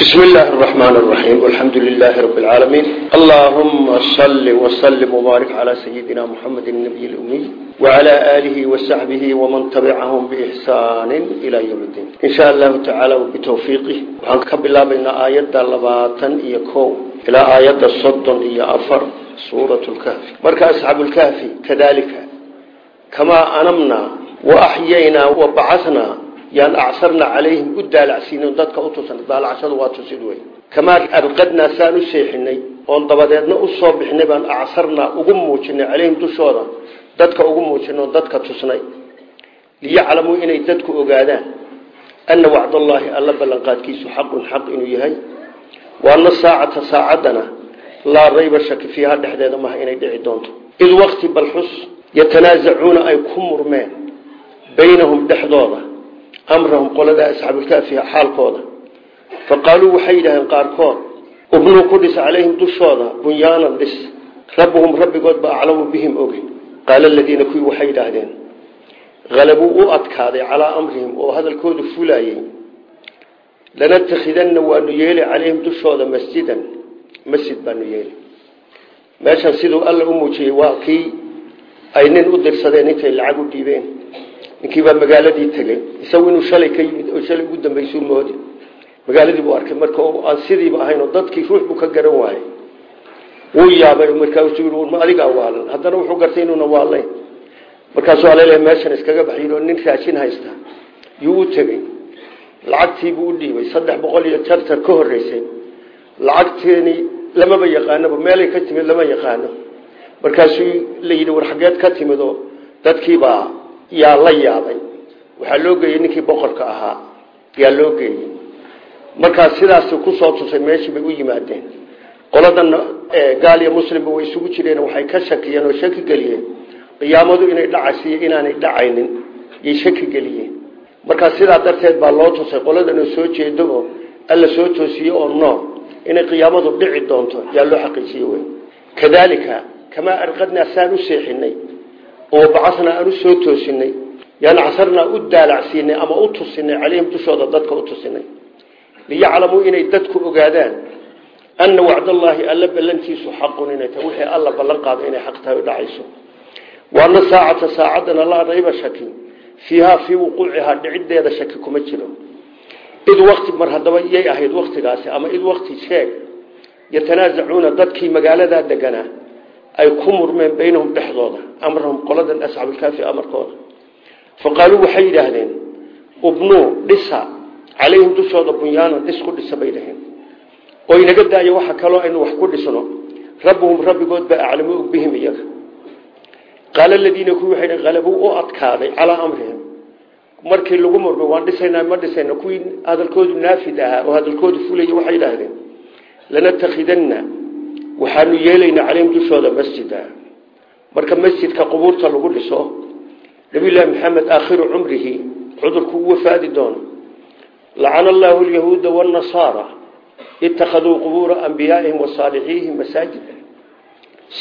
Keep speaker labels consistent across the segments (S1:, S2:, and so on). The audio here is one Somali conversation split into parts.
S1: بسم الله الرحمن الرحيم والحمد لله رب العالمين اللهم صل وسلم وبارك على سيدنا محمد النبي الأمي وعلى آله وصحبه ومن تبعهم بإحسان إلى يوم الدين إن شاء الله تعالى وبتوفيقه وعنك بالله بين آيات اللباطا إيكو إلى آيات الصدن إيا أفر سورة الكهف مركز أصحاب الكهف كذلك كما أنمنا وأحيينا وبعثنا yaan acsarna calayhim u daalacsiinin dadka u tusan daalacshadu waa tusid wey kamaa abqadnaa saan u seexinay oon dabadeedna u soo bixinay baan acsarnaa ugu muujinay calayhim dushooda dadka ugu muujinay dadka tusnay. Liyaclamuu inay dadku ogaadaan ana wacdallaahi alla ballanqaadkiisu xaqun xaq inuu yahay. Waana saacata saacaddana laa rayba shaki fiiha dhexdeeda maha inay dhici doonto. Id waqti balxus yatanaasacuuna ay ku murmeen baynahum dhexdooda amrahum qolada asxaabulkaafiha xaalkooda. Fa qaaluu waxay yidhaaheen qaarkood ubnuu ku dhis calayhim dushooda bunyaanan dhis. Rabbuhum rabbigood ba aclamu bihim oge qaala aladiina kuwii waxay yidhaahdeen halabuu u adkaaday calaa amrihim oo hadalkoodu fulayey. Lanatakidanna waanu yeeli calayhim dushooda masjidan masjid baanu yeeli. Meeshan siduu alla u muujiyey waa kii ay nin u dirsadeen intay lacag u dhiibeen ninkiibaa magaaladii tegey isagu inuu shalay ka yimid oo shalay ugu dambaysuu moodi magaaladii buu arkay. Marka aan sidiiba ahayn oo dadkii ruux buu ka garan waayey. Wuu yaabay markaasuu ma adigaa waalan haddana wuxuu gartay inuuna waalayn. Markaasuu alaleeya meeshan iskaga baxyin nin raashin haysta. Yuu u tegey lacagtiibuu u dhiibay. Saddex boqol iyo jartar ka horreysay. Lacagteeni lamaba yaqaanoba meelay ka timid lama yaqaano. Markaasuu la yidhi war xageed ka timid oo dadkiibaa yaa la yaabay. Waxaa loo geeyey ninkii boqorka ahaa yaa loo geeyey. Markaas sidaas ku soo tusay meeshii bay u yimaadeen. Qoladana gaal iyo muslimba way isugu jireen waxay ka shakiyeen oo shaki geliyeen. Qiyaamadu inay dhacaysiiyo inaanay dhacaynin yay shaki geliyeen. Markaas sidaa darteed baa loo tusay qoladanoo soo jeedo oo alla soo toosiye oo nool inay qiyaamadu dhici doonto yaa loo xaqiijiye wey kadaalika kamaa arqadnaa saan u seexinay oo bacasnaa aan u soo toosinay yaan casarnaa u daalacsiinay ama u tusinay calayhim dushooda dadka u tusinay. Liyaclamuu inay dadku ogaadaan ana wacdallaahi alla ballantiisu xaqun inay tahay wixii alla ballan qaado inay xaq tahay o dhacayso. Waana saacata saacaddana laa rayba shaki fiihaa fii wuquucihaa dhiciddeeda shaki kuma jiro. Id wakti mar haddaba yay ahayd waktigaasi ama id wakti sheeg yatanaasacuuna dadkii magaaladaa deganaa ay ku murmeen baynahum dhexdooda amrahum qoladan asxaabulkaafi amarkooda. Fa qaaluu waxay yidhaahdeen ubnuu dhisa calayhim dushooda bunyaanan dhis ku dhisa bay dhaheen. Oo inaga daayo waxa kaloo aynu wax ku dhisno rabbuhum rabbigood baa aclamu og bihim iyaga. Qaala aladiina kuwii waxay halabuu u adkaaday calaa amrihim. Markii lagu murmay waan dhisaynaa ma dhisayna kuwii hadalkoodu naafid ahaa oo hadalkoodu fulaya waxay yidhaahdeen lanatakidanna waxaanu yeelaynaa calayhim dushooda masjida. Marka masjidka qubuurta lagu dhiso nabiyullaahi maxamed aakhiru cumrihi cudurku u wafaadi doono lacana allaahu alyahuuda waannasaara ittakhaduu qubuura ambiyaaihim wa saalixiihim masaajida.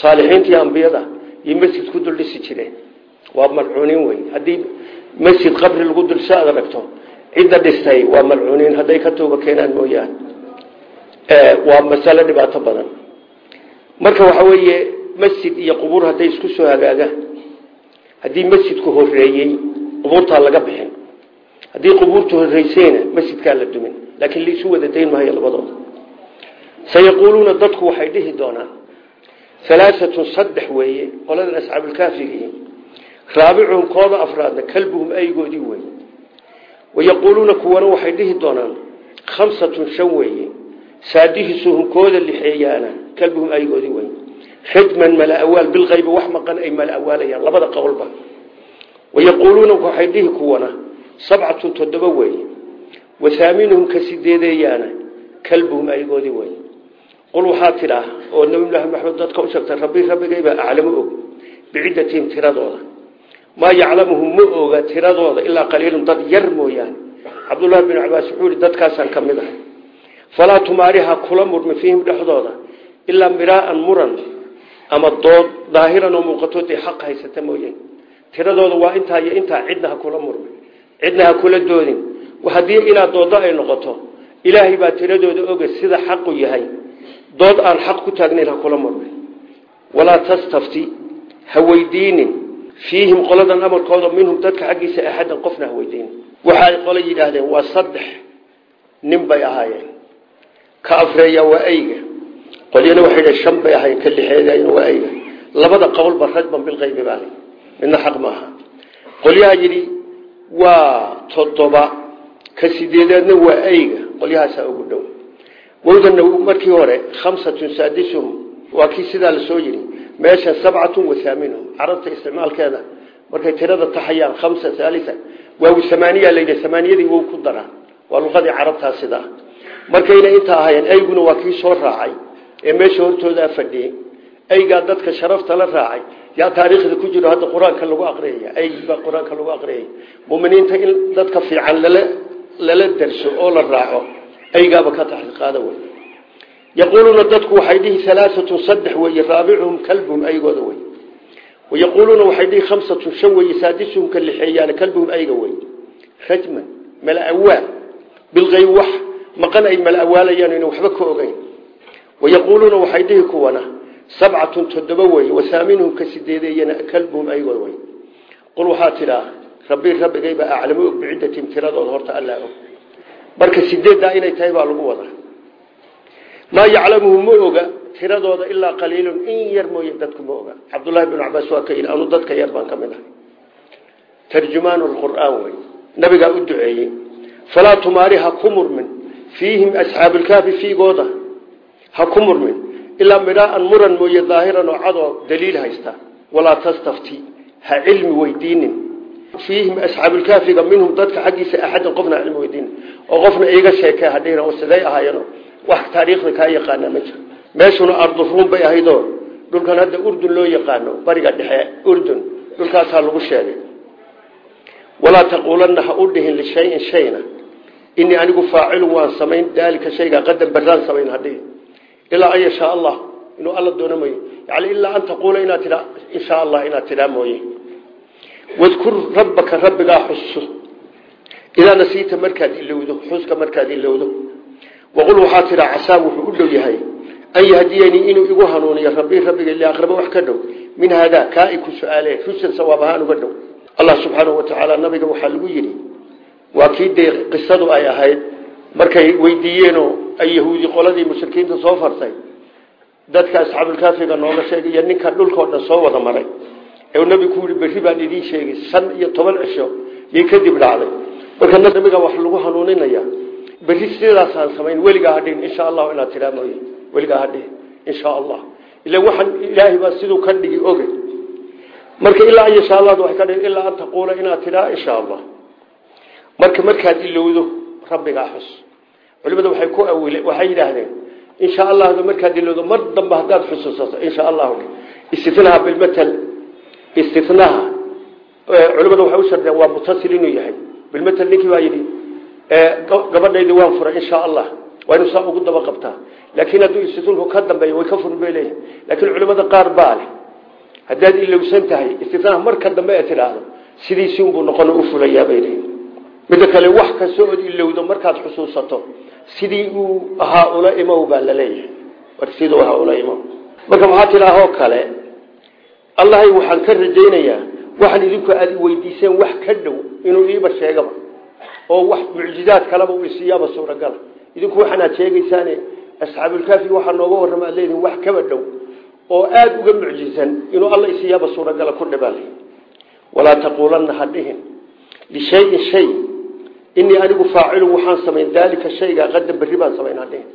S1: Saalixiintii ambiyada iyo masjid ku dul dhisi jireen waa malcuuniin wey haddii masjid qabri lagu dulso aad aragto cidda dhistay waa malcuuniin. Hadday ka tooba keenaan mooyaane. Waa masalo dhibaato badan marka waxa weeye masjid iyo qubuur hadday isku soo hagaagaan haddii masjidku horeeyey qubuurtaa laga bixin. Haddii qubuurtu horeysayna masjidkaa la dumin. Laakiin laisu wada dayn maayo labadooda. Sayaquuluuna dadku waxay dhihi doonaan alaaatun saddex weeye qoladan asxaabulkaafigii raabicuhum kooda afraadna kalbuhum aygoodii wey wayaquuluuna kuwana waxay dhihi doonaan khamsatun shan weeye saadihisuhum kooda lixeeyaana kalbuhum aygoodii wey rajman malaawaal bilqaybi wax maqan ay malawaalayaan labada qowlba wayaquuluuna waxay dhihi kuwana sabcatun toddoba wey wahaaminuhum ka sideedeeyaana kalbuhum aygoodii wey qul waxaa tidhaah oo nabiyulaahi maxamed dadka u sheegtay rabbi rabbigaybaa aclamu og biciddatihim tiradooda. Maa yaclamuhum ma oga tiradooda ilaa qaliilun dad yar mooyaane. Cabdullaahi bin cabaas wuxuu ihi dadkaasaan ka mid ahay. Falaa tumaariha kula ilaa miraaan muran ama dood daahiran oo muuqato dee xaq haysata mooye tiradooda waa intaa iyo intaa cidna ha kula murmi cidna ha kula doodin haddii ilaa doodo ay noqoto ilaahay baa tiradooda oga sida xaqu yahay dood aan xaq ku taagnayn ha kula marna walaa tastafti ha weydiinin fiihim qoladan amarkooda minhum dadka xaggiisa axadan qofna ha weydiinin waxa ay qole yidhaahdeen waa saddex nin bay ahaayeen ka afreeya waa ayga qolyana waxay shan bay ahaayeen ka lixeedayna waa ayga labada qowlba rajban bilqaybi baa midna xaq maaha qolyaha yidhi waa toddoba ka sideedaadna waa ayga qolyahaasaa ugu dhow. Wowdana markii hore khamsatun saadisuhum waa kii sidaa la soo yidhi meesha sabcatun wa haaminuhum carabta isticmaalkeeda markay tirada taxayaan khamsa haalisa waaw amaaniya layidhi amaaniyadii wow ku daraan waa luqadii carabtaa sidaa. Markayna inta ahaayeen ayguna waa kii soo raacay ee meesha hortoodaa fadhiyey. Aygaa dadka sharafta la raacay yaa taariikhda ku jiro hadda qur'aanka lagu aqriyaya aygiibaa qur'aanka lagu aqriyaya muminiinta in dadka fiican lala lala darso oo la raaco aygaaba ka taxqiiqaada wey yaquuluuna dadku waxay dhihi alaaatun saddex weeye raabicuhum kalbuhum aygooda wey wayaquuluuna waxay dhihi khamsatun shan weeye saadisuhum ka lixeeyaana kalbuhum ayga wey rajman mala awaal bilgayb wax maqan ay wayaquuluuna waxay dhihi kuwana sabcatun toddoba weeye wasaaminuhum ka sideedeeyana kalbuhum aygooda wey qul waxaa tidhaa rabbi rabbigayba aclamu og biciddatim tiradooda horta allaa og marka sideeddaa inay tahay baa lagu wadaa maa yaclamuhu ma oga tiradooda ilaa qaliilun in yar mooye dadku ma oga cabdullahi binu cabaas waa ka yidhi anu dadka yar baan ka mid ahay tarjumaanu lqur'aan wey ha ku murmin. Ilaa midhaaan muran mooye daahiran oo cadoo daliil haysta. Walaa tastafti. Ha cilmi weydiinin. Fiihim asxaabuulkaafiga minhum dadka xaggiisa axadan qofna ha cilmi oo qofna iiga sheekee hadhihina oo siday ahaayeen wax taariikhda kaa yaqaanaa ma jiro. Meeshuna arduruun bay ahaydoo. Dhulkan hadda urdun loo yaqaano. Bariga dhexe urdun. Dhulkaasaa lagu sheegay. Walaa taquulanna ha u dhihin lishayin shayna. Inii anigu faacilun waan samayn. Daalika shaygaa qadan baraan samayn hadhihi ilaa an yashaa allah inuu alla doono mooye. Yani ilaa an taquula inaad tidhaa insha allah inaad tidhaa mooye. Wadkur rabbaka rabbigaa xuso idaa nasiita markaad ilowdo xuska markaad ilowdo. Waqul waxaa tidhaa casaa wuxuu u dhow yahay an yahdiyanii inuu igu hanuuniyo rabbii rabbiga liaqraba wax ka dhow. Min haadaa kaa i ku su'aaleen rusan sawaab ahaan uga dhow. Allah subxaanahu wa tacaala nabiga waxaa lagu yidhi waa kii dee ay ahayd markay weydiiyeenoo ay yahuudi qoladii mushrikiinta soo fartay dadka asxaabulkaafiga nooga sheegay ninka dhulkao dhan soo wada maray. Ee nabigu ku yihi berri baan idiin sheegay shan iyo toban cisho yay kadib dhacday. Marka nabiga wax lagu hanuuninaya berri sidaasaan samayn weligaa hadhihin insha allahu inaad tidhaa mooye weligaa insha allah ila waxaan ilaahay baa siduu ka dhigi oge. Marka ilaa an yasha allah waxay ka dhigi ilaa an taquula inaad tidhaa insha allah marka markaad ilowdo rabbigaa xus. Culimada waxay ku awile waxay yidhaahdeen insha allahda markaad ilowdo mar dambe haddaad xusuusato insha allahu istinaha bilmatal istinaha culimada waxay u shardeen waa mutasil inuu yahay. Bilmatal ninkii baa yidhi gabadhaydi waan furay insha allah waa inuu saa ugu daba qabtaa. Laakiin hadduu istitinku ka dambeeyo way ka fur laakiin culimada qaar baa leh haddaad ilowsan tahay istinaha marka dambe ee tidhaahdo sidiisii unbuu noqon u fulayaa bay leeyihiin midda kale wax kasta ood ilowdo markaad xusuusato sidii uu ahaa ula imow baa la leeyahay. War siduu ahaa ula imow. Marka waxaa tidhaahoo kale allahay waxaan ka rajaynayaa waxaan idinku aad weydiiseen wax ka dhow inuu iiba sheegaba oo wax mucjizaad kaleba uu isiiyaaba suuragala idinku waxaanaad sheegaysaane asxaabulkaafi waxaa nooga warrama aad leedihin wax kaba dhow oo aada uga mucjizan inuu alla isiiyaaba suuragala ku dhibaal walaa taquulanna ha dhihin. Lishayin shay inii anigu faacilu waxaan samayn daalika shayga qadan berri baan samayn ha dhihin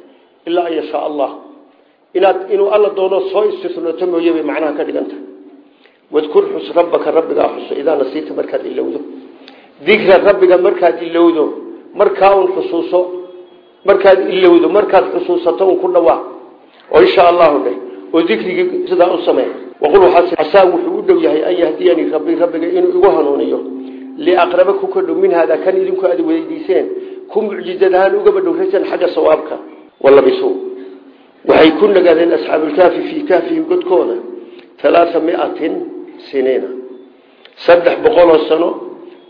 S1: ilaa an yashaa allah. Inaad inuu alla doono soo istisnooto mooye bay macnaha ka dhiganta. Wadkur xus rabbaka rabbigaa xuso idaa nasiita markaad ilowdo. Dikra rabbiga markaad ilowdo. Markaa un xusuuso. Markaad ilowdo. Markaad xusuusato un ku dhawaa. Oo insha allahu dheh. Oo dikrigii sidaa u samee. Waqul casaa wuxuu u dhow yahay an yahdiyanii rabbi rabbiga inuu igu hanuuniyo liaqraba ku ka dhow min haadaa kan idinku aad weydiiseen ku mucjizad ahaan ugaba dhowraysan xagga sawaabka walabisu waxay ku nagaadeen asxaabulkaafi fii kaafihim godkooda alaaa miatin siniina saddex boqoloo sano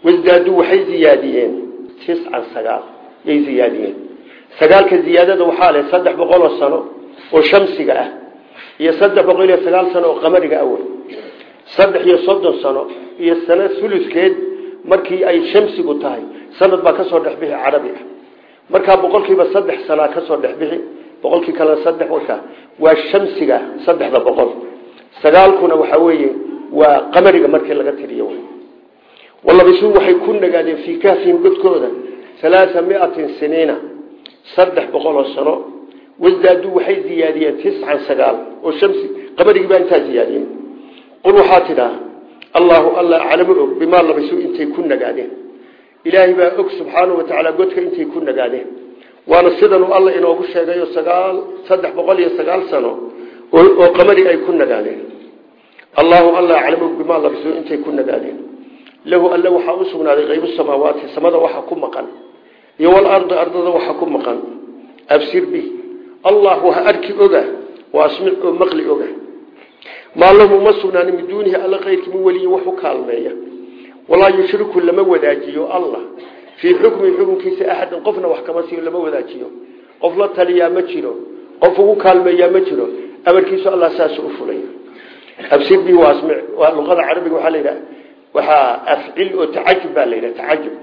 S1: wasdaaduu waxay ziyaadiyeen tiscan sagaal yay ziyaadiyeen sagaalka ziyaadada waxaa leh saddex boqol oo sano oo shamsiga ah iyo saddex boqol iyo sagaal sano oo qamariga awal saddex iyo soddon sano iyo sano suluskeed markii ay shamsigu tahay sanad baa ka soo dhexbixi carabi ah. Markaa boqolkiiba saddex sanaa ka soo dhexbixi boqolkii kalena saddex warkaa waa shamsiga saddexda boqol. Sagaalkuna waxaa weeye waa qamariga markii laga tiriyo walabisuu waxay ku nagaadeen fii kahfihim godkooda alaaa miatin siniina saddex boqol sano. Wasdaaduu waxay ziyaadiyeen tiscan sagaal oo shamsi qamarigii baa intaa ziyaadiyeen. Qul waxaa tidhaa allaahu alla aclamu og bimaa labisuu intay ku nagaadeen. Ilaahay baa og subxaanau watacaala godka intay ku nagaadeen. Waana sidanuu alla inoogu sheegayo sagaal saddex boqol iyo sagaal sano oo qamari ay ku nagaadeen. Allaahu alla aclamu og bimaa labisuu intay ku nagaadeen. Lahu alle waxaa u sugnaaday qaybu samaawaati samada waxa ku maqan. Iyo walardi ardada waxa ku maqan. Absir bi. Allah arki oga waa asmic oo maqli oga maa lahu uma sugnaan min duunihi alla kayrkii min weliyin wax u kaalmeeya. Walaa yushriku lama wadaajiyo allah fii xukmi xukunkiisa axadan qofna wax kama siiyo lama wadaajiyo. Qof la taliyaa ma jiro. Qof ugu kaalmeeyaa ma jiro. Amarkiisu allah saas u fulay absir bi waa asmic waa luqada carabiga waxaa la yidhaha waxaa afcil oo tacajub baa la yidhaha tacajub.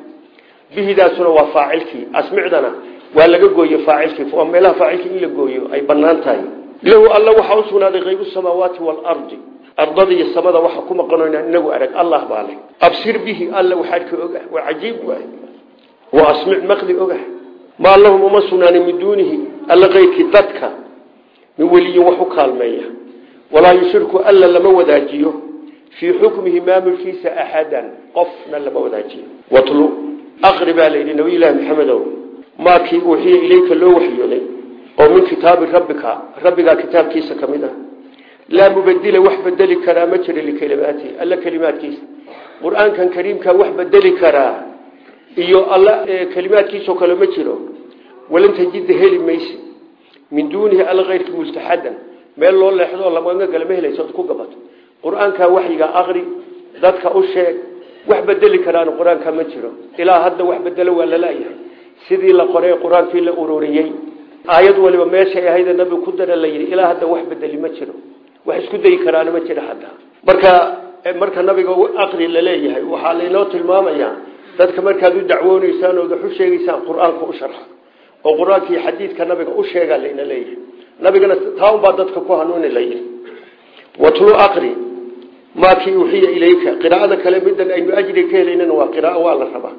S1: Bihidaasuna waa faacilkii. Asmicdana waa laga gooye faacilkii. Meelaha faacilkii in la gooyo ay banaan lahu alla waxaa u sugnaaday qaybu samaawaati waalardi ardada iyo samada waxa ku maqanoyna inagu arag allah baa leh. Absir bihi alla waxaadka ogah waa cajiib waay waa asmic maqli ogah maa lahum uma sugnaanin min duunihi alla keyrkii dadka min weliyin wax u kaalmeeya. Walaa yushriku alla lama wadaajiyo. Fii xukmihi maamulkiisa axadan qofna lama wadaajiyo. Watlu aqri baa oo min kitaabi rabbika rabbigaa kitaabkiisa ka mid ah. Laa mubadila wax bedeli karaa ma jiro likelimaatihi alla kelimaadkiisa qur'aankan kariimkaa wax bedeli karaa iyo alla kelimaadkiisao kale ma jiro. Walan tajida heli maysi. Min duunihi alla keyrki multaxadan meel loo leexdo lamaga galama helayso ku gabato. Qur'aankaa waxyiga aqri dadka u sheeg wax bedeli karaan qur'aanka ma jiro. Ilaa hadda wax bedelo waa lalayahay sidii la qoray qur'aankii la ururiyey aayad waliba meeshay ahayda nabigu ku dara la yidhi ilaa hadda wax bedeli ma jiro. Wax isku dayi karaana ma jiro hadda. Marka marka nabiga aqri la leeyahay waxaa laynoo tilmaamayaa dadka markaad u dacwooneysaan ood wax u sheegeysaan qur'aanka u sharxa oo qur'aankii xadiidka nabiga u sheegaa layna leeyahay. Nabigana taa unbaa dadka ku hanuuni layidhi watlu aqri maakii uxiya ilayka? Qiraa'ada kale midan aynu ajri ka helaynana waa qiraao waa la rabaa.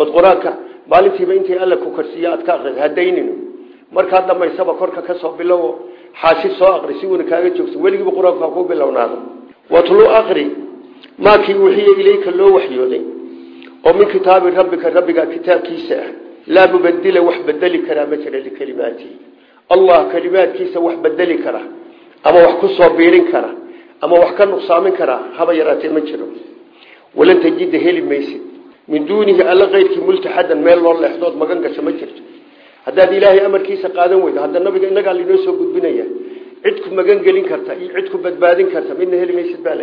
S1: Ood qur'aanka maalintiiba intay alla ku karsiiya aad ka aqri hadaynino markaad dhamaysaba korka ka soo bilowo xaashi soo aqri si kaaga joogso weligiiba qur'aanku ha ku bilownaado. Watlu aqri maakii uxiya ilayka loo waxyooday oo min kitaabi rabbika rabbiga kitaabkiisa ah laa mubadila wax bedeli karaa ma jira likelimaatihi allah kelimaadkiisa wax bedeli kara ama wax ku soo biirin kara ama wax ka nuqsaamin karaa haba yaraatee ma jiro. Walan tajida heli maysid. Min duunihi alla keyrkii multaxadan meel loo leexdood magan gasho ma jirto haddaad ilaahay amarkiisa qaadan weydo hadda nabiga inagaa lainoo soo gudbinaya cid ku magan gelin karta iyo cid ku badbaadin karta midna heli maysid baa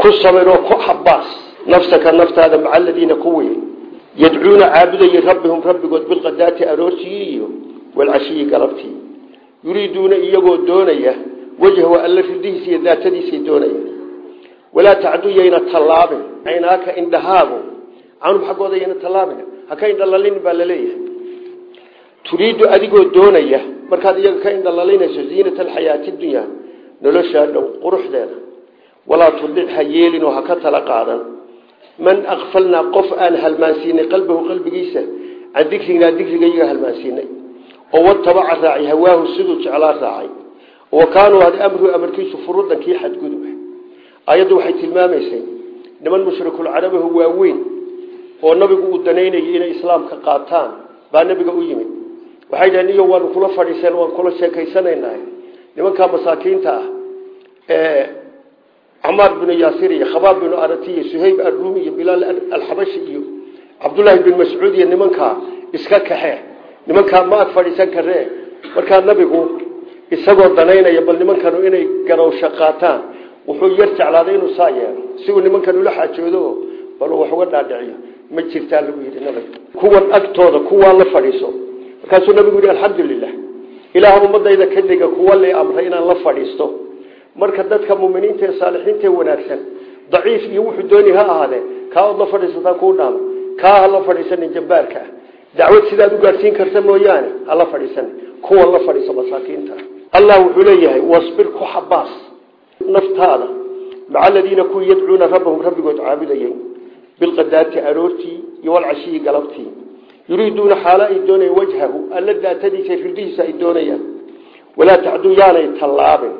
S1: ku sabiroo ku xabaas nafsaka naftaada maca aladiina kuwii yadcuuna caabudayay rabbihum rabbigood bilqadaati aroortii iyo walcashiyi galabtii. Yuriiduuna iyagoo doonaya wajhahu alla ridihiisa iyo doonaya walaa tacdu yayna tallaabin. Caynaaka indhahaagu canhum xaggooda yayna tallaabin. Haka indhalalin baa la leeyahay turiidu adigoo doonaya markaad iyaga ka indhalalinayso ziinata alxayaati dunya noloshaa dhow quruxdeeda. Walaa tudic ha yeelinoo ha ka tala qaadan. Man akfalnaa qof aan halmaansiinay qalbahu qalbigiisa can dikrinaa dikrigayaga halmaansiinay. Oo watabaca raacay hawaahu siduu jeclaa raacay. Wa kaanuu had amruhu amarkiisu furudan kii xadgudub. Ayaddu waxay tilmaamaysay niman mushrikulcarabahu waaweyn oo nabigu uu danaynayay inay islaamka qaataan baa nabiga u yimid waxay dhaheen iyo waanu kula fadhiiseen waan kula sheekaysanaynahay nimankaa masaakiinta ah ee camaar binu yaasir iyo khabaab binu arati iyo suhayb arruumi iyo bilaal alxabashi iyo cabdullaahi bin mascuud iyo nimankaa iska kaxe. Nimankaa ma ag fadhiisan karee markaa nabigu isagoo danaynaya bal nimankanu inay garowsho qaataan wuxuu yar jeclaaday inuu saa si uu nimankan ula xaajoodo bal wax uga dhaadhiciyo. Ma jirtaa lagu yidhi nabiga kuwan agtooda kuwaa la fadhiiso markaasuu nabigu yihi alxamdulilah ilaah ummadayda ka dhiga kuwa le amray inaan la fadhiisto. Marka dadka muminiinta ee saalixiinta wanaagsan daciif iyo wuxuu dooni ha ahaadee kaa ood la fadhiisataa kuu dhaama kaa ha la fadhiisanin jabbaarka. Ah dacwad sidaad u gaadhsiin karta mooyaane ha la fadhiisanin. Kuwa la fadhiisa masaakiinta. Allah wuxuu leeyahay wasbir ku xabaas naftaada maca aladiina kuwii yadcuuna rabbahum rabbigood caabudayay bilqadaati aroortii iyo walcashiyi galabtii yuriiduuna xaalo ay doonayaan wajhahu alla daatadiisa rirdihiisa ay doonayaan walaa tacduu yaanay tallaabin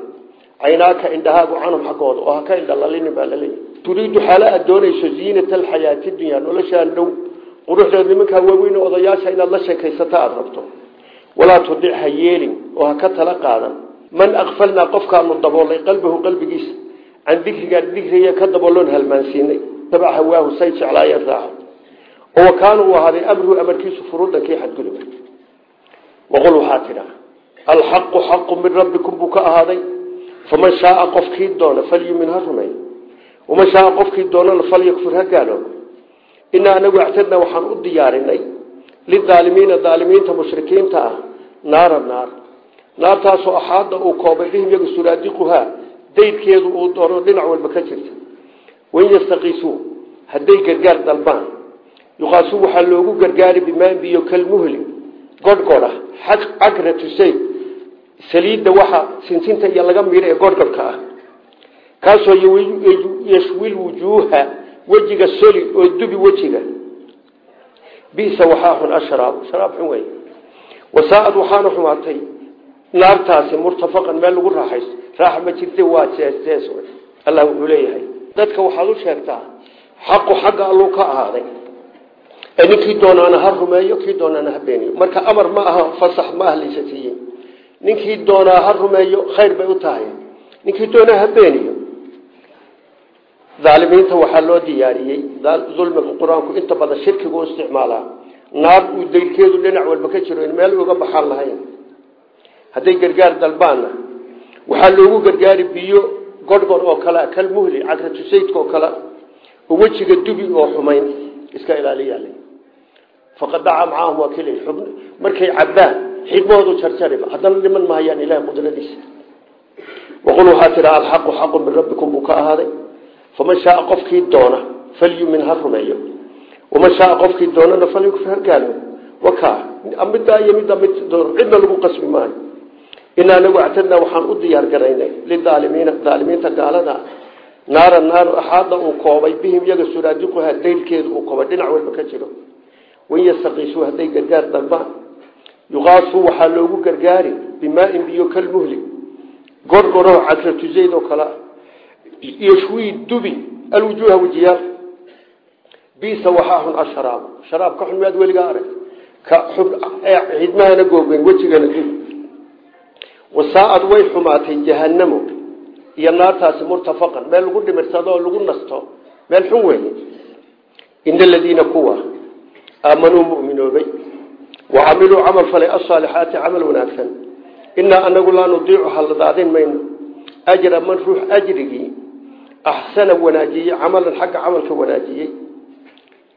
S1: caynaaka indhahaagu canhum xaggooda oo ha ka indhalalinin baa laleeyahy turiidu xaalo aad doonayso ziinata alxayaati dunya noloshaan dhow quruxdeed nimankaa waaweyn odayaasha inaad la sheekaysata aada rabto walaa tudic ha yeelin oo ha ka tala qaadan man akfalnaa qofkaanu daboolnay qalbahu qalbigiisa can dikrigaa dikriga ka dabooloon halmaansiinay oo kaana uu ahaaday amruhu amarkiisu furuudankii xadguduba waqul waxaa tidhaa alxaqu xaqu min rabbikum buu ka ahaaday. Faman shaaa qofkii doona falyumin ha rumeey waman shaaa qofkii doonana falyakfur ha gaaloobo inaa anagu actadnaa waxaan u diyaarinay lidaalimiina daalimiinta mushrikiinta ah naara naar. Naartaasoo axaada uu koobay bihim yaga suraadiquhaa daydkeedu uu doono dhinac walba ka jirta. Wain yastakiisuu hadday gargaar dalbaan yuqaasuu waxaa loogu gargaari bimaan biyo kalmuhli godhgodha cagratusay saliidda waxa sinsinta iyo laga miidha ee godhgodhka ah. Kaasoo yashwil wujuuha wejiga soli oo dubi wejiga. Bisa waxaa xun ashraab sharaab xun wey wasaaad waxaana xumaatay naartaasi murtafaqan meel lagu raaxaysto. Raaxa ma jirte waa jeestees allah wuxuu leeyahay. Dadka waxaad u sheegtaa xaqu xagga alluu ka ahaaday ninkii doonaana ha rumeeyo kii doonaana ha beeniyo marka amar ma aha fasax ma ah siiye ninkii doonaa ha rumeeyo khayr bay u tahay. Ninkii doonaa ha beeniyo aalimiinta waxaa loo diyaariyey. Ulmiga qur'aanku inta badan shirkigu isticmaalaa. Naar uu daylkeedu dhinac walba ka jiro in meel uga baxaan lahayn. Hadday gargaar dalbaanna waxaa loogu gargaari biyo godhgod oo kale kalmuhli cagratusaydka oo kale wejiga dubi oo xumayn iska ilaaliyaal faqad daca macaahum waa kl markay cabaan xidmahoodu jarjariba haddana dhiman mahayaan ilahay qudradiisa waqul waxaa tidha alxaqu xaqu min rabbikum buu ka ahaaday faman shaaa qofkii doona falyumin ha rumeeyo waman shaaa qofkii doonana falyukfir ha gaalo wakaa middaa iyo middaa mid cidna lagu qasbi maayo inaa anagu actadnaa waxaan u diyaar garaynay lidaalimiina daalimiinta gaalada naara naar axaada uu koobay bihim iyaga suraadiquha daylkeedu uu koobay dhinac wain yastakiisuu hadday gargaar dalbaan yuqaasuu waxaa loogu gargaari bimaain biyo kalmuhli gorgoroo cagratuzayd oo kale yashwii dubi alwujuuha wejiyaal bisa waxaa xun asharaab sharaab. Ka xun miyaad weligaa arag. Ka xidmahana googeen wejigana dubi wasaaad way xumaatay jahanamo iyo naartaasi murtafaqan. Meel lagu dhimirsado oo lagu nasto. Meel xun weeye aamanuu muminoobay. Wacamiluu camal falay asaalixaati camal wanaagsan. Inaa anagu laa nudiicu halladaadin mayno. Ajra man ruux ajrigii axsana wanaajiyey camalan xagga camalka wanaajiyey.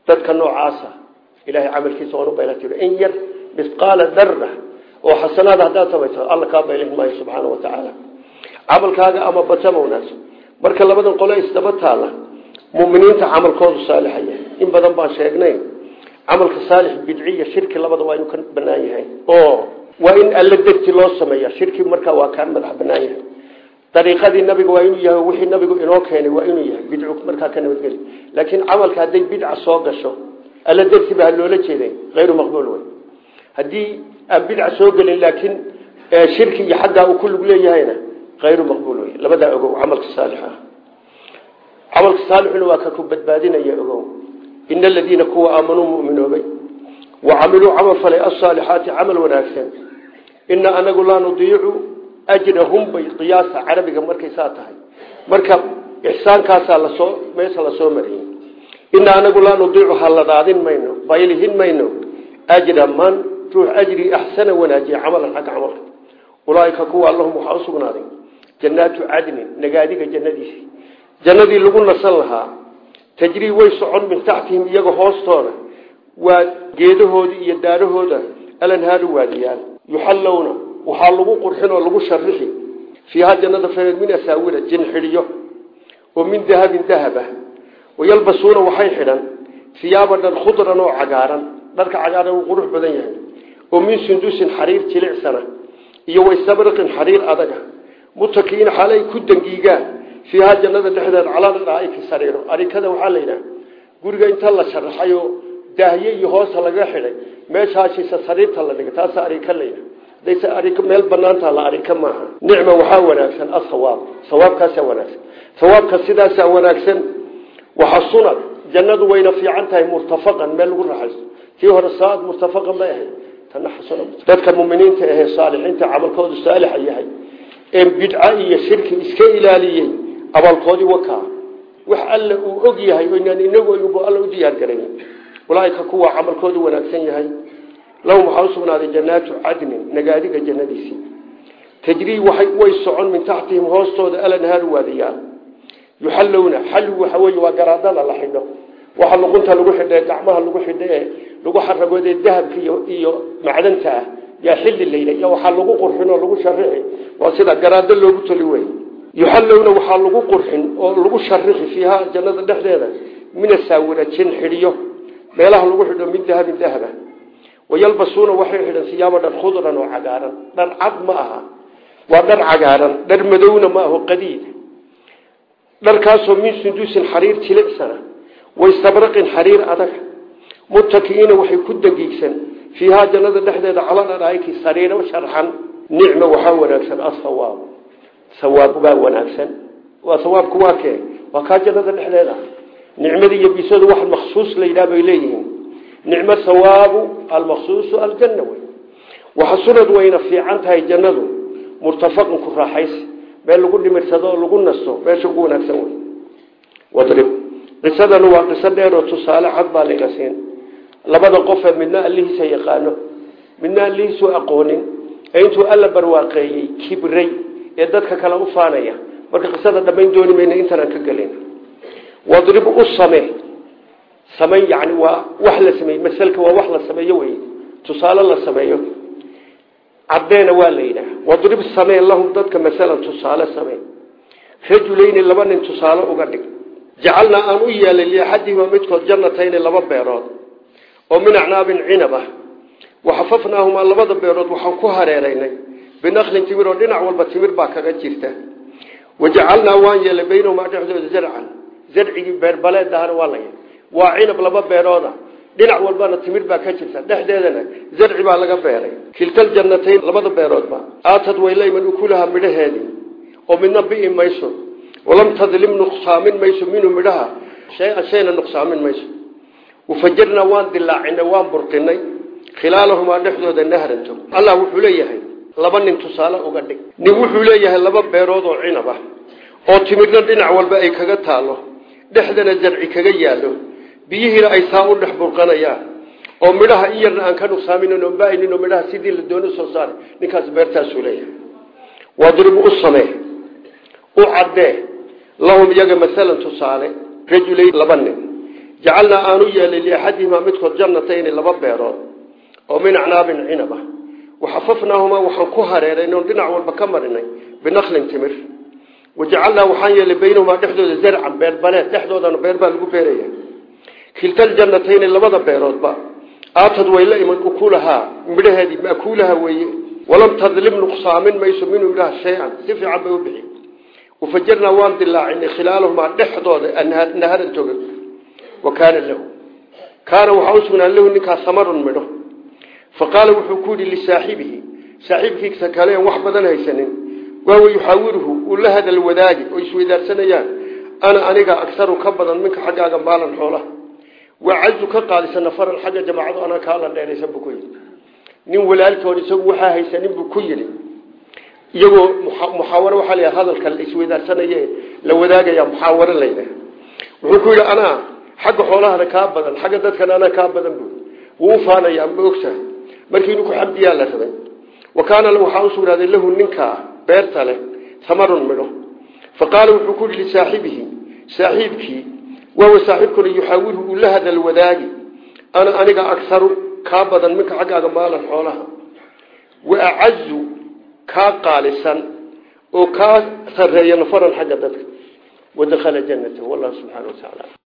S1: Dadka noocaasa ilahay camalkiisa waanu bayla tiro in yar misqaala dara oo xasanaada haddaad samayso alla kaa baylin maayo subxaana wa tacaala. Camalkaaga ama batama wanaagsan. Marka labadan qole isdaba taala muminiinta camalkoodu saalixaya. In badan baan sheegnay camalka saalix bidciya shirki labada waa inuu ka banaan yahay. Oo waa in alla derti loo sameeya shirki markaa waa kaa madax banaan yahay. Dariiqadii nabiga waa inuu yahay wixii nabigu inoo keenay waa inuu yahay. Bidcu markaa ka nabadgeli. Laakiin camalka hadday bidca soo gasho alla derti baa loola jeeday. Hayru maqbuul wey haddii aan bidca soo gelin laakiin shirki iyo xaggaa uu ku lug leeyahayna hayru maqbuul wey labadaa ogow camalka saalix ah. Camalka waa ka ku badbaadinaya ogow ina aladiina kuwa aamanuu muminoobay wacamiluu camal falay asaalixaati camal wanaagsan ina anagu laa nudiicu ajrahum bay qiyaasa carabiga markay saa tahay marka ixsaankaasaa la soo meesha la soo mariyey ina anagu laa nudiicu halladaadin mayno baylihin mayno ajra man ruux ajrii axsana wanaajiya camalan xagga camalka ulaaika kuwa allahum waxaa usugnaaday jannaatu cadnin nagaadiga jannadiisi jannadii lagu nasan tajrii way socon min taxtihim iyaga hoostooda waa geedahoodii iyo daarahooda alanhaaru waadiyaal yuxallowna waxaa lagu qurxin oo lagu sharixi. Fiiha jannada fereed min asaawira jin xidhiyo oo min dahabin dahaba. Wayalbasuuna waxay xidhan. Hiyaaba dhar khudran oo cagaaran. Dharka cagaaran uu qurux badan yahay. Oo min sundusin xariir jilicsana. Iyo waystabriqin xariir adaga. Mutakiina xaalay ku dangiigaan fiiha jannada dhexdeed calaa dhaaiki sariiro arikada waxaa la yidhaha guriga inta la sharaxayo daahye iyo hoosta laga xidhay meeshaashiisa sariirta la dhigay taasa arika la yidhaha meel banaantaa la arika maaha. Nicma waxaa wanaagsan asawaab sawaabkaasaa wanaagsan. Sawaabka sidaasaa wanaagsan waxasuna jannadu wayna fiican tahay murtafaqan meel lagu raxaysto tii hore saad murtafaqan bay ahayd. Tana xasuna dadka muminiinta ahee saalixiinta camalkoodu saalixa yahay ee bidca iyo shirki iska ilaaliyey abaalkoodii wakaa wax alla uu og yahay inaan inagu alla u diyaar garayn ulaaika kuwa camalkoodu wanaagsan yahay. Lahum waxaa usugnaaday jannaatu cadnin nagaadiga jannadiisii tajrii way socon min taxtihim hoostooda alanhaaru waadiyaal yuxallowna xallu waxa wey waa garaadada la xidho. Waxa luqunta lagu xidhe gacmaha lagu xidhe lagu xaragoodee dahabka iyo macdanta ah yaa xilli iyo waxaa lagu qurxin oo lagu sharixi. Waa sida garaado loogu toli wey yuxallowna waxaa lagu qurxin oo lagu sharixi fiiha jannada dhexdeeda. Min asaawira jin xidhiyo. Meelaha lagu xidho min dahabin dahaba. Wayalbasuuna waxay xidhan siyaaba dhar khudran oo cagaaran. Dhar cad ma aha. Waa dhar cagaaran. Dhar madowna ma aho qadiid. Dharkaasoo min sunduusin xariir jilicsana waystabraqin xariir adag. Mutaki'iina waxay ku dagiigsan. Fiihaa jannada dhexdeeda caladhadhaayki sariiro sharxan. Nicma waxaa wanaagsan asawaab sawaab baa wanaagsan. Waa sawaabku waa kee? Waa kaa jannada dhexdeeda. Nicmada iyo bisadu wax maksuus la yidhaha bay leeyihiin. Nicmo sawaabu almaksuusu aljanna wey. Waxasunad wayna fiican tahay jannadu murtafaqin ku raaxaysi meel lagu dhimirsado lagu nasto meesha ugu wanaagsan wey. Wadrib qisadanu waa qiso dheeroo tusaale cad baa layna siin. Labada qofee midna allihiisa yaqaano. Midna allihiisu aqoonin. Ee intuu alla barwaaqeeyey kibray ee dadka kale u faanaya. Marka qisada dhammayn dooni mayna intaanaan ka gelin wadrib u samee. Samayn yani waa wax la sameeye masalka waa wax la sameeyo wey tusaale la sameeyo. Caddeena waa la yidhaah wadrib samee lahum dadka masalan tusaale samee. Rajulayni laba nin tusaale uga dhig. Jacalnaa aan u yeelay liaxadihima midkood jannatayni laba beerood. Oo min acnaabin cinab ah waxafafnaahumaa labada beerood waxaan ku hareeraynay binaklin timir oo dhinac walba timir baa kaga jirta wajacalnaa waan yeelay baynahumaa dhexdooda zarcan zarcigii beerbaleedahana waa la waa cinab laba beerooda dhinac walbana timir baa ka jirta dhexdeedana zarci baa laga beeray kiltal jannatayn labada beeroodba aatad waylayman ukulaha midhaheedii oo midna bi'i mayso walam tadlim nuqsaamin mayso minhu midhaha shay-an shayna nuqsaamin mayso wafajarnaa waan dilaacinay waan burqinay khilaalahumaa dhexdooda nahranto allah wuxuu leeyahay laba nin tusaale uga dhig. Nin wuxuu leeyahay laba beerood oo cinab ah oo timirna dhinac walba ay kaga taalo dhexdana zarci kaga yaallo. Biyihiina ay saa u dhex burqanayaan oo midhaha in yarna aan ka nuqsaamin oon baainin oo midhaha sidii la doono soo saaray ninkaas beertaasuu leeyahay. Wadrib u samee u caddee lahum iyaga masalan tusaale rajulayn laba nin. Jacalnaa aanu yeelay liaxadihimaa midkood jannatayni laba beerood oo min acnaabin cinab ah waxafafnaahumaa waxaan ku hareerayn oon dhinac walba ka marinay binaklin timir wajacalnaa waxaan yeelay baynahumaa dhexdooda zarcan beerbaleed dhexdoodana beer baa lagu beeraya kiltaljannatayni labada beeroodba aatad way la iman ukulahaa midhaheedii makuulaha weeye walam tadlim nuqsaamin mayso minhu midhaha shay-an si fiican bay u bixi wafajarnaa waan dilaacinay khilaalahumaa dhexdooda naharan toga wa kaana lahu kaana waxaa u sugnaan lahu ninkaas samarun midho fa qaala wuxuu ku yidhi lisaaxibihi saaxiibkiisa kale wax badan haysanin waawa yuxaawiruhu uu la hadal wadaagi oo isweydaarsanayaan ana aniga agsaru ka badan minka xaggaaga maalan xoolaha wacazu ka qaadisa nafaran xagga jamaacadu anaa kaala dheeraysan buu ku yidhi nin walaalkood isagu waxaa haysanin buu ku yidhi iyagoo muxaawaro waxaa la hadalka la isweydaarsanaya la wadaagaya muxaawaro layidhah wuxuu ku yidhi anaa xagga kaa badan xagga markii ninku xamdiyaa la rabay. Wa kaana waxaa usugnaaday lahu ninkaa beerta leh samarun midho. Fa wuxuu ku yihi lisaaxibihi saaxiibkii wawa saaxiibkuna yuxaawilhu uu la hadal wadaagi ana aniga agsaru kaa badan minka xaggaaga maalan xoolaha. Wa acazu kaa qaalisan oo kaa sareeya nafaran xagga dadka. Wadakhala jannata wallahu subxaana wa tacaala